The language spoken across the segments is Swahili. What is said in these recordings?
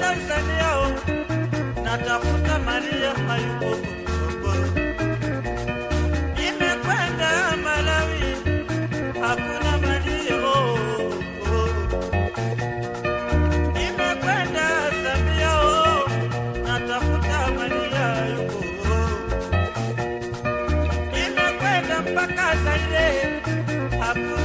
Tanzania oh. Natafuta Maria hayuko up.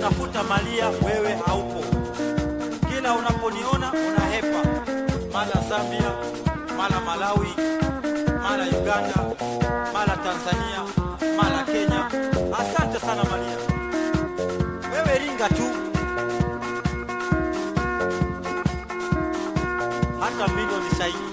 Natafuta Malia, wewe haupo. Kila unaponiona unahepa, mala Zambia, mala Malawi, mala Uganda, mala Tanzania, mala Kenya. Asante sana Malia, wewe ringa tu, hata milioni saini